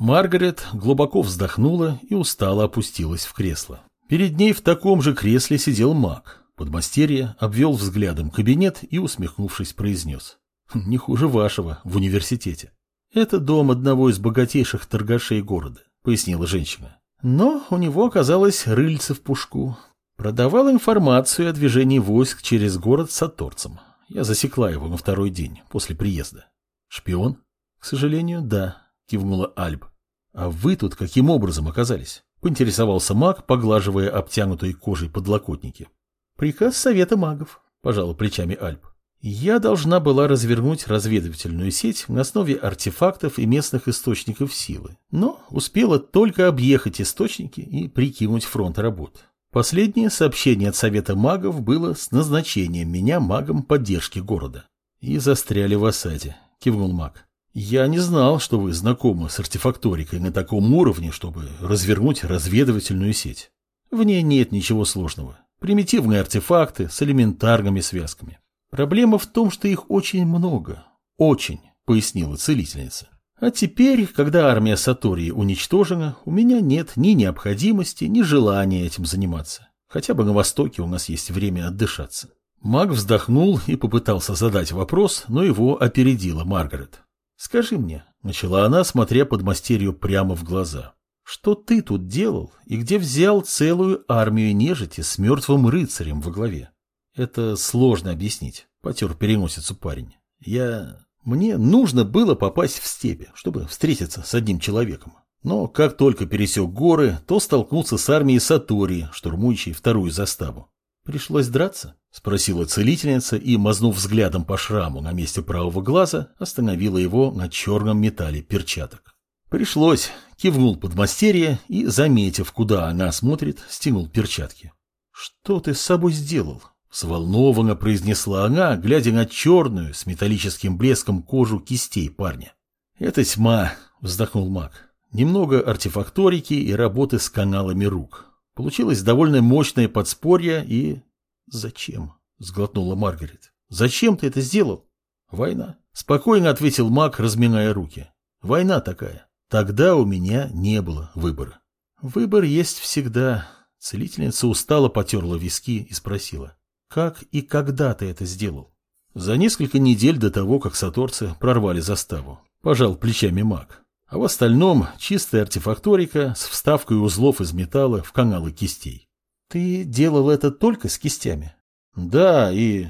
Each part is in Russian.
Маргарет глубоко вздохнула и устало опустилась в кресло. Перед ней в таком же кресле сидел маг. Подмастерье обвел взглядом кабинет и, усмехнувшись, произнес. «Не хуже вашего в университете. Это дом одного из богатейших торгашей города», — пояснила женщина. Но у него оказалось рыльце в пушку. Продавал информацию о движении войск через город с Аторцем. Я засекла его на второй день после приезда. «Шпион?» «К сожалению, да», — кивнула Альб. «А вы тут каким образом оказались?» — поинтересовался маг, поглаживая обтянутой кожей подлокотники. «Приказ Совета магов», — пожала плечами Альп. «Я должна была развернуть разведывательную сеть на основе артефактов и местных источников силы, но успела только объехать источники и прикинуть фронт работ. Последнее сообщение от Совета магов было с назначением меня магом поддержки города. И застряли в осаде», — кивнул маг. Я не знал, что вы знакомы с артефакторикой на таком уровне, чтобы развернуть разведывательную сеть. В ней нет ничего сложного. Примитивные артефакты с элементарными связками. Проблема в том, что их очень много. Очень, пояснила целительница. А теперь, когда армия Сатории уничтожена, у меня нет ни необходимости, ни желания этим заниматься. Хотя бы на Востоке у нас есть время отдышаться. Маг вздохнул и попытался задать вопрос, но его опередила Маргарет. «Скажи мне», — начала она, смотря под мастерью прямо в глаза, «что ты тут делал и где взял целую армию нежити с мертвым рыцарем во главе?» «Это сложно объяснить», — потер переносицу парень. «Я... Мне нужно было попасть в степи, чтобы встретиться с одним человеком. Но как только пересек горы, то столкнулся с армией Сатори, штурмующей вторую заставу. Пришлось драться? Спросила целительница и, мазнув взглядом по шраму на месте правого глаза, остановила его на черном металле перчаток. Пришлось, кивнул подмастерье и, заметив, куда она смотрит, стянул перчатки. «Что ты с собой сделал?» Взволнованно произнесла она, глядя на черную с металлическим блеском кожу кистей парня. «Это тьма», — вздохнул маг. «Немного артефакторики и работы с каналами рук. Получилось довольно мощное подспорье и... Зачем? Сглотнула Маргарет. Зачем ты это сделал? Война. Спокойно ответил маг, разминая руки. Война такая. Тогда у меня не было выбора. Выбор есть всегда. Целительница устало потерла виски и спросила. Как и когда ты это сделал? За несколько недель до того, как саторцы прорвали заставу. Пожал плечами маг а в остальном чистая артефакторика с вставкой узлов из металла в каналы кистей. Ты делал это только с кистями? Да, и...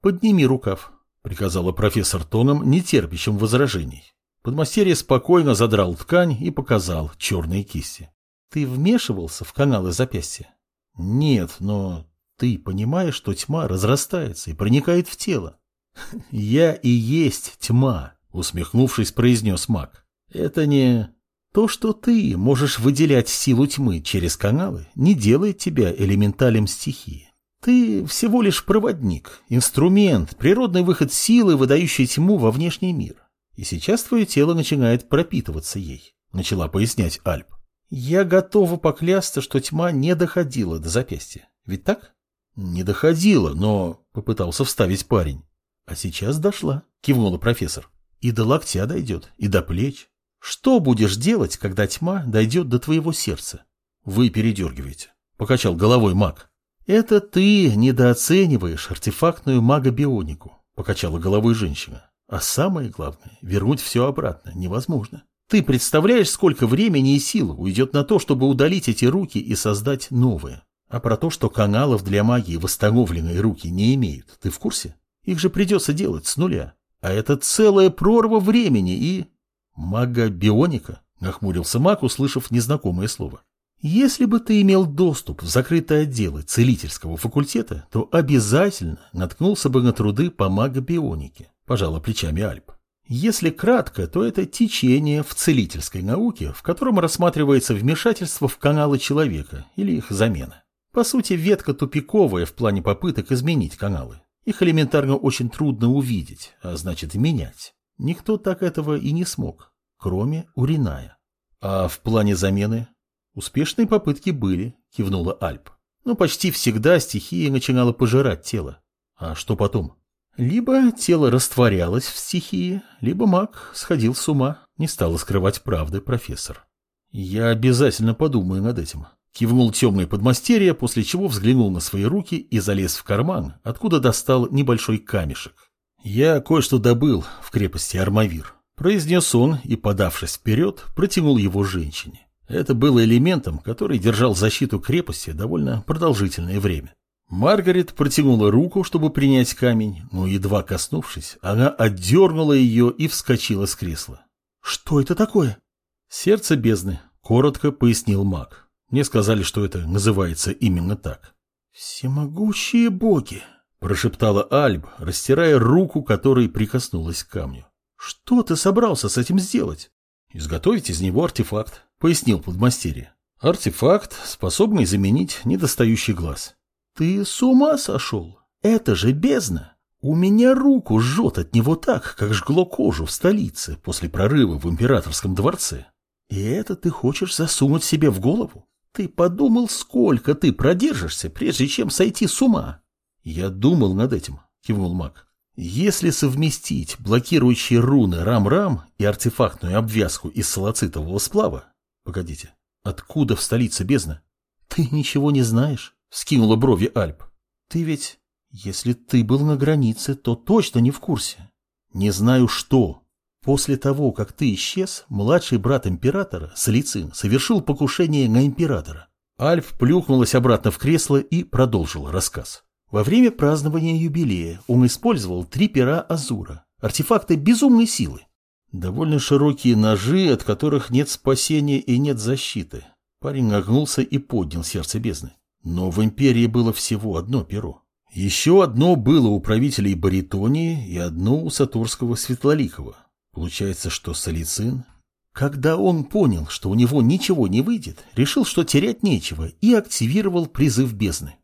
Подними рукав, приказала профессор тоном, не терпящим возражений. Подмастерье спокойно задрал ткань и показал черные кисти. Ты вмешивался в каналы запястья? Нет, но ты понимаешь, что тьма разрастается и проникает в тело. Я и есть тьма, усмехнувшись, произнес маг. Это не... То, что ты можешь выделять силу тьмы через каналы, не делает тебя элементалем стихии. Ты всего лишь проводник, инструмент, природный выход силы, выдающий тьму во внешний мир. И сейчас твое тело начинает пропитываться ей, начала пояснять Альп. Я готова поклясться, что тьма не доходила до запястья. Ведь так? Не доходила, но... Попытался вставить парень. А сейчас дошла, кивнула профессор. И до локтя дойдет, и до плеч. Что будешь делать, когда тьма дойдет до твоего сердца? Вы передергиваете. Покачал головой маг. Это ты недооцениваешь артефактную магобионику. Покачала головой женщина. А самое главное, вернуть все обратно невозможно. Ты представляешь, сколько времени и сил уйдет на то, чтобы удалить эти руки и создать новые? А про то, что каналов для магии восстановленные руки не имеют, ты в курсе? Их же придется делать с нуля. А это целая прорва времени и... «Мага-бионика?» — нахмурился маг, услышав незнакомое слово. «Если бы ты имел доступ в закрытые отделы целительского факультета, то обязательно наткнулся бы на труды по магобионике», — пожала плечами Альп. Если кратко, то это течение в целительской науке, в котором рассматривается вмешательство в каналы человека или их замена. По сути, ветка тупиковая в плане попыток изменить каналы. Их элементарно очень трудно увидеть, а значит менять. Никто так этого и не смог, кроме Уриная. А в плане замены? Успешные попытки были, кивнула Альп. Но почти всегда стихия начинала пожирать тело. А что потом? Либо тело растворялось в стихии, либо маг сходил с ума, Не стала скрывать правды профессор. Я обязательно подумаю над этим. Кивнул темный подмастерье, после чего взглянул на свои руки и залез в карман, откуда достал небольшой камешек. Я кое-что добыл в крепости Армавир. Произнес он и, подавшись вперед, протянул его женщине. Это было элементом, который держал защиту крепости довольно продолжительное время. Маргарет протянула руку, чтобы принять камень, но, едва коснувшись, она отдернула ее и вскочила с кресла. «Что это такое?» «Сердце бездны», — коротко пояснил маг. Мне сказали, что это называется именно так. «Всемогущие боги!» — прошептала Альб, растирая руку, которой прикоснулась к камню. «Что ты собрался с этим сделать?» «Изготовить из него артефакт», — пояснил подмастерье. «Артефакт, способный заменить недостающий глаз». «Ты с ума сошел? Это же бездна! У меня руку жжет от него так, как жгло кожу в столице после прорыва в императорском дворце. И это ты хочешь засунуть себе в голову? Ты подумал, сколько ты продержишься, прежде чем сойти с ума?» «Я думал над этим», — кивнул маг. «Если совместить блокирующие руны Рам-Рам и артефактную обвязку из салоцитового сплава...» «Погодите, откуда в столице бездна?» «Ты ничего не знаешь?» Скинула брови Альп. Ты ведь, если ты был на границе, то точно не в курсе. Не знаю что. После того, как ты исчез, младший брат императора, Салицин, совершил покушение на императора. Альф плюхнулась обратно в кресло и продолжила рассказ. Во время празднования юбилея он использовал три пера Азура, артефакты безумной силы. Довольно широкие ножи, от которых нет спасения и нет защиты. Парень нагнулся и поднял сердце бездны. Но в империи было всего одно перо. Еще одно было у правителей Баритонии и одно у Сатурского Светлоликова. Получается, что Салицин... Когда он понял, что у него ничего не выйдет, решил, что терять нечего, и активировал призыв бездны.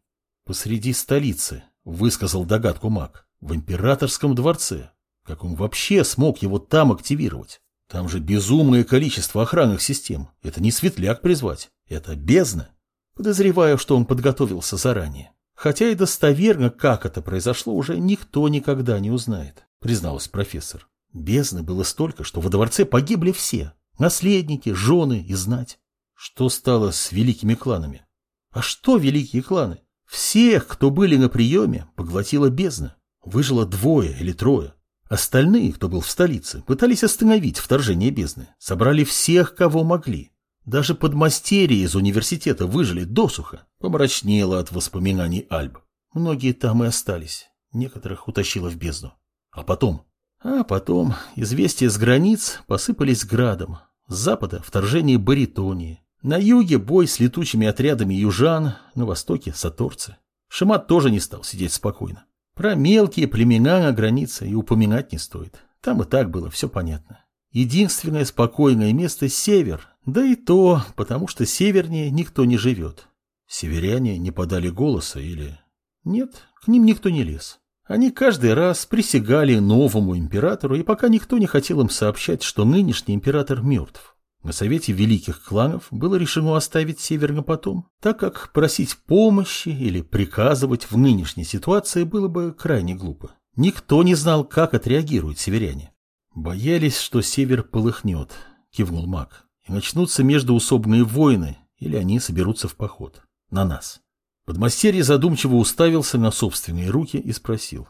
Посреди столицы, высказал догадку маг, в императорском дворце. Как он вообще смог его там активировать? Там же безумное количество охранных систем. Это не светляк призвать, это бездна. Подозреваю, что он подготовился заранее. Хотя и достоверно, как это произошло, уже никто никогда не узнает, призналась профессор. Бездны было столько, что во дворце погибли все. Наследники, жены и знать. Что стало с великими кланами? А что великие кланы? Всех, кто были на приеме, поглотила бездна. Выжило двое или трое. Остальные, кто был в столице, пытались остановить вторжение бездны. Собрали всех, кого могли. Даже подмастерье из университета выжили досуха, помрачнело от воспоминаний Альб. Многие там и остались, некоторых утащило в бездну. А потом? А потом известия с границ посыпались градом. С запада вторжение Баритонии. На юге бой с летучими отрядами южан, на востоке саторцы. Шимат тоже не стал сидеть спокойно. Про мелкие племена на границе и упоминать не стоит. Там и так было все понятно. Единственное спокойное место – север, да и то, потому что севернее никто не живет. Северяне не подали голоса или... Нет, к ним никто не лез. Они каждый раз присягали новому императору, и пока никто не хотел им сообщать, что нынешний император мертв. На совете великих кланов было решено оставить север на потом, так как просить помощи или приказывать в нынешней ситуации было бы крайне глупо. Никто не знал, как отреагируют северяне. «Боялись, что север полыхнет», — кивнул маг и начнутся междуусобные войны, или они соберутся в поход. На нас. Подмастерье задумчиво уставился на собственные руки и спросил.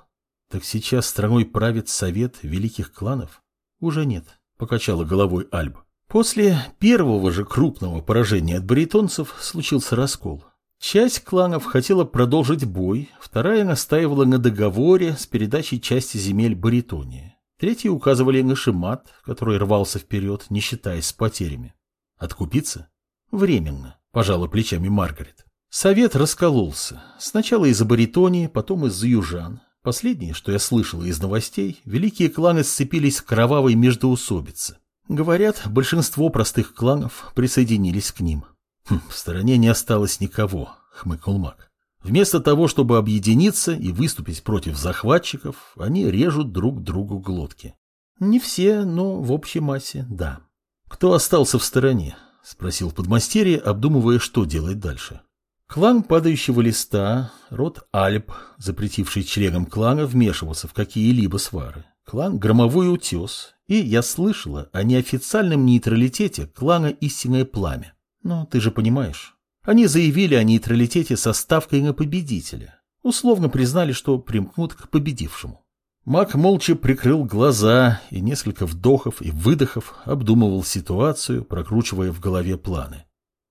Так сейчас страной правит совет великих кланов? Уже нет, покачала головой Альб. После первого же крупного поражения от баритонцев случился раскол. Часть кланов хотела продолжить бой, вторая настаивала на договоре с передачей части земель Баритонии. Третьи указывали на Шимат, который рвался вперед, не считаясь с потерями. Откупиться? Временно, пожала плечами Маргарет. Совет раскололся. Сначала из-за Баритонии, потом из-за южан. Последнее, что я слышала из новостей, великие кланы сцепились в кровавой междоусобице. Говорят, большинство простых кланов присоединились к ним. Хм, в стороне не осталось никого, хмыкнул маг. Вместо того, чтобы объединиться и выступить против захватчиков, они режут друг другу глотки. Не все, но в общей массе, да. Кто остался в стороне? Спросил подмастерье, обдумывая, что делать дальше. Клан падающего листа, род Альп, запретивший членам клана вмешиваться в какие-либо свары, Клан Громовой Утес, и я слышала о неофициальном нейтралитете клана Истинное Пламя. Но ты же понимаешь, они заявили о нейтралитете со ставкой на победителя. Условно признали, что примкнут к победившему. Мак молча прикрыл глаза и несколько вдохов и выдохов обдумывал ситуацию, прокручивая в голове планы.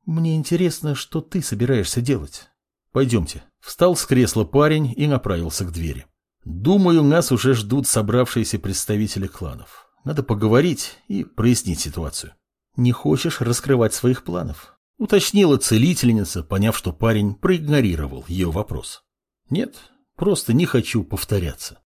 «Мне интересно, что ты собираешься делать?» «Пойдемте». Встал с кресла парень и направился к двери. «Думаю, нас уже ждут собравшиеся представители кланов. Надо поговорить и прояснить ситуацию». «Не хочешь раскрывать своих планов?» Уточнила целительница, поняв, что парень проигнорировал ее вопрос. «Нет, просто не хочу повторяться».